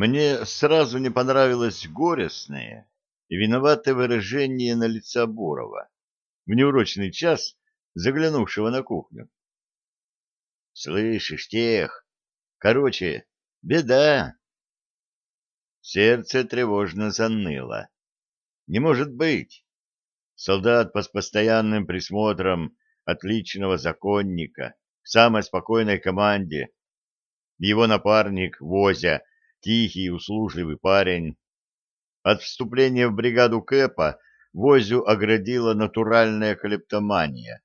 Мне сразу не понравилось горестное и виноватое выражение на лице Бурова, в неурочный час заглянувшего на кухню. — Слышишь, тех? Короче, беда. Сердце тревожно заныло. Не может быть. Солдат по постоянным присмотром отличного законника в самой спокойной команде. Его напарник Возя тихий, услужливый парень. От вступления в бригаду Кэпа Возю оградила натуральная клептомания.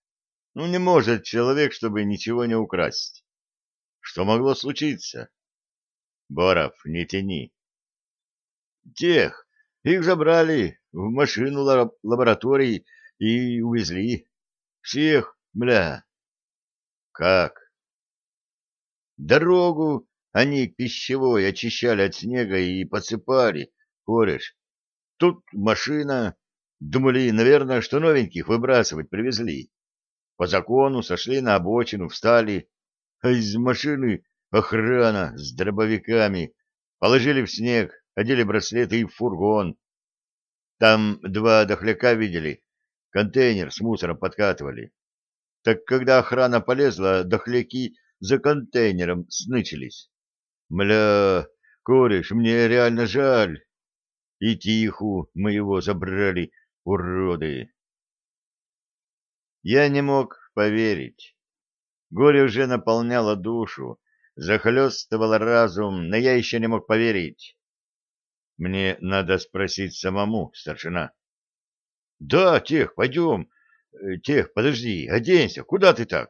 Ну, не может человек, чтобы ничего не украсть. Что могло случиться? Боров, не тяни. Тех, их забрали в машину лаб лаборатории и увезли. Всех, мля. Как? Дорогу они пищевой очищали от снега и подсыпали, кореш. Тут машина. Думали, наверное, что новеньких выбрасывать привезли. По закону сошли на обочину, встали. А из машины охрана с дробовиками. Положили в снег, одели браслеты и в фургон. Там два дохляка видели, контейнер с мусором подкатывали. Так когда охрана полезла, дохляки за контейнером снычились. Мля, кореш, мне реально жаль. И тиху мы его забрали, уроды. Я не мог поверить. Горе уже наполняло душу, захлестывало разум, но я еще не мог поверить. Мне надо спросить самому, старшина. — Да, Тех, пойдем. Э, тех, подожди, оденься. Куда ты так?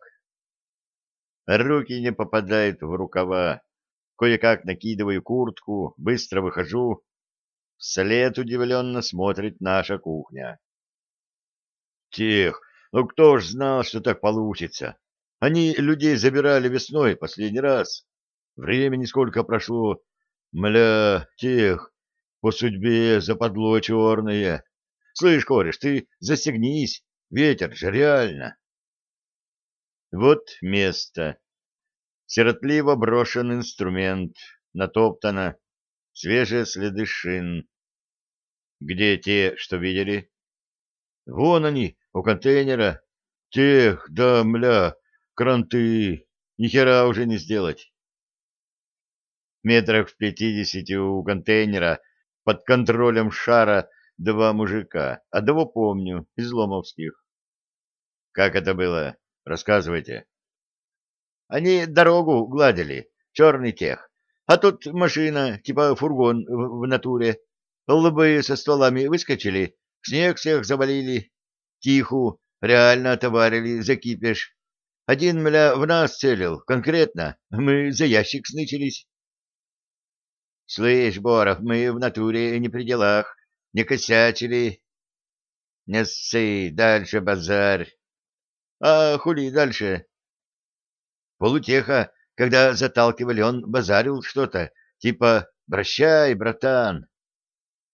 Руки не попадают в рукава. Кое-как накидываю куртку, быстро выхожу. Вслед удивленно смотрит наша кухня. Тех, ну кто ж знал, что так получится? Они людей забирали весной последний раз. Времени сколько прошло. Мля, тех, по судьбе западло черное. Слышь, кореш, ты застегнись, ветер же реально. Вот место, Сиротливо брошен инструмент, натоптано, свежие следы шин. Где те, что видели? Вон они, у контейнера. Тех, да, мля, кранты, ни уже не сделать. Метрах в пятидесяти у контейнера под контролем шара два мужика. Одного помню, из ломовских. Как это было? Рассказывайте. Они дорогу гладили, черный тех. А тут машина, типа фургон в натуре. Лбы со стволами выскочили, снег всех завалили. Тиху, реально отоварили, закипишь. Один, мля, в нас целил, конкретно. Мы за ящик снычились. — Слышь, Боров, мы в натуре не при делах, не косячили. — Не ссы, дальше базарь. — А хули дальше? Полутеха, когда заталкивали, он базарил что-то, типа «Прощай, братан!»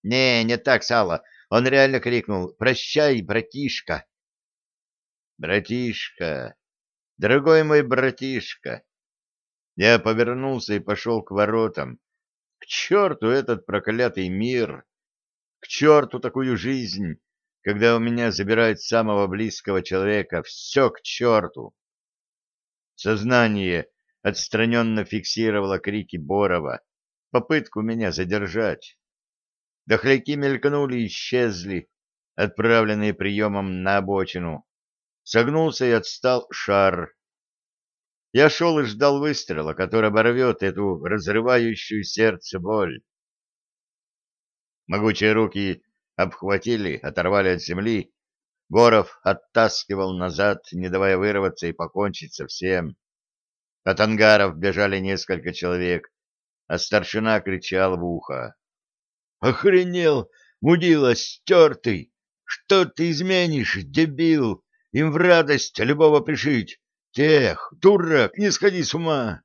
«Не, не так, Сало!» Он реально крикнул «Прощай, братишка!» «Братишка! Дорогой мой братишка!» Я повернулся и пошел к воротам. К черту этот проклятый мир! К черту такую жизнь, когда у меня забирают самого близкого человека! Все к черту! Сознание отстраненно фиксировало крики Борова, попытку меня задержать. Дохляки мелькнули и исчезли, отправленные приемом на обочину. Согнулся и отстал шар. Я шел и ждал выстрела, который оборвет эту разрывающую сердце боль. Могучие руки обхватили, оторвали от земли Боров оттаскивал назад, не давая вырваться и покончить со всем. От ангаров бежали несколько человек, а старшина кричал в ухо. — Охренел, мудила, стертый! Что ты изменишь, дебил? Им в радость любого пришить! Тех, дурак, не сходи с ума!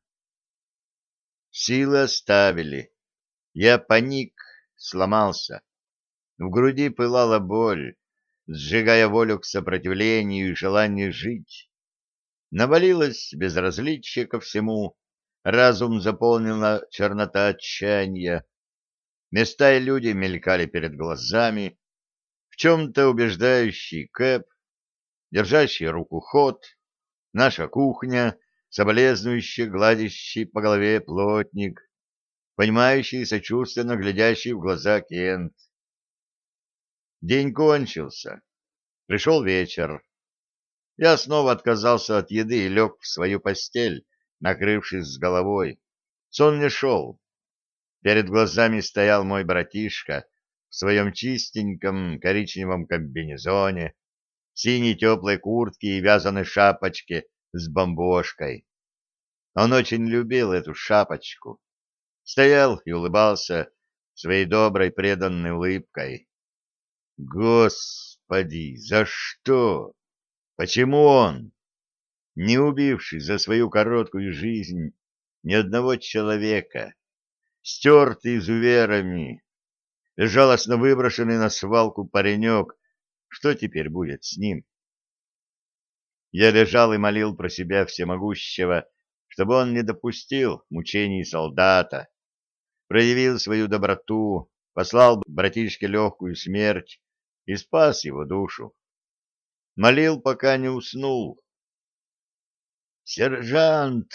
Силы оставили. Я паник, сломался. В груди пылала боль сжигая волю к сопротивлению и желание жить. Навалилось безразличие ко всему, разум заполнила чернота отчаяния. Места и люди мелькали перед глазами, в чем-то убеждающий Кэп, держащий руку ход, наша кухня, соболезнующий, гладящий по голове плотник, понимающий и сочувственно глядящий в глаза Кент. День кончился. Пришел вечер. Я снова отказался от еды и лег в свою постель, накрывшись с головой. Сон не шел. Перед глазами стоял мой братишка в своем чистеньком коричневом комбинезоне, синей теплой куртке и вязаной шапочке с бомбошкой. Он очень любил эту шапочку. Стоял и улыбался своей доброй преданной улыбкой. Господи, за что? Почему он, не убивший за свою короткую жизнь ни одного человека, стертый изуверами, безжалостно выброшенный на свалку паренек, что теперь будет с ним? Я лежал и молил про себя всемогущего, чтобы он не допустил мучений солдата, проявил свою доброту, послал братишке легкую смерть, и спас его душу. Молил, пока не уснул. «Сержант!»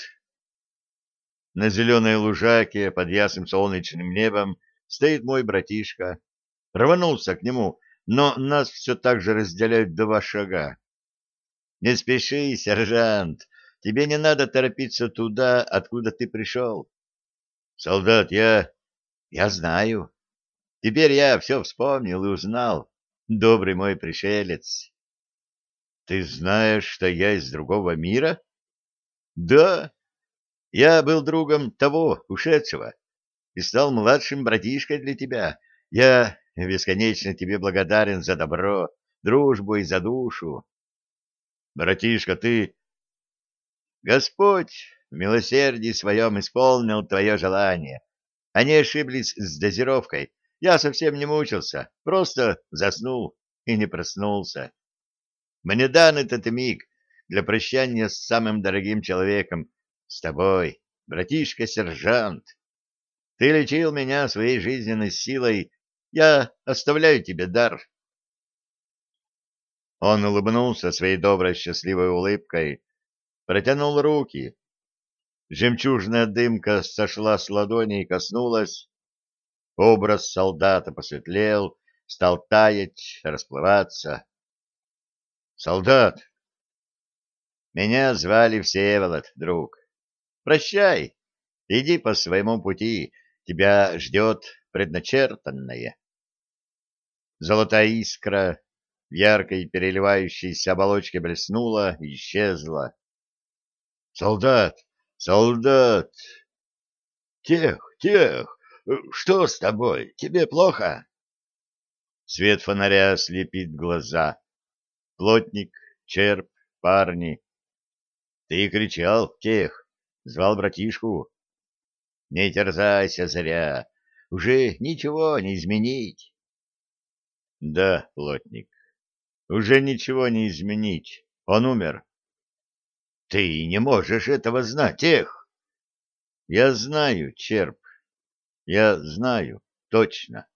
На зеленой лужайке под ясным солнечным небом стоит мой братишка. Рванулся к нему, но нас все так же разделяют два шага. «Не спеши, сержант, тебе не надо торопиться туда, откуда ты пришел». «Солдат, я...» «Я знаю. Теперь я все вспомнил и узнал добрый мой пришелец. Ты знаешь, что я из другого мира? Да, я был другом того, ушедшего, и стал младшим братишкой для тебя. Я бесконечно тебе благодарен за добро, дружбу и за душу. Братишка, ты... Господь в милосердии своем исполнил твое желание. Они ошиблись с дозировкой, я совсем не мучился, просто заснул и не проснулся. Мне дан этот миг для прощания с самым дорогим человеком, с тобой, братишка-сержант. Ты лечил меня своей жизненной силой, я оставляю тебе дар. Он улыбнулся своей доброй счастливой улыбкой, протянул руки. Жемчужная дымка сошла с ладони и коснулась Образ солдата посветлел, стал таять, расплываться. «Солдат!» «Меня звали Всеволод, друг. Прощай, иди по своему пути, тебя ждет предначертанное». Золотая искра в яркой переливающейся оболочке блеснула и исчезла. «Солдат! Солдат!» «Тех! Тех! Э, что с тобой? Тебе плохо? Свет фонаря слепит глаза. Плотник, черп, парни. Ты кричал, тех, звал братишку. Не терзайся зря, уже ничего не изменить. Да, плотник, уже ничего не изменить, он умер. Ты не можешь этого знать, тех. Я знаю, черп. Я знаю, точно,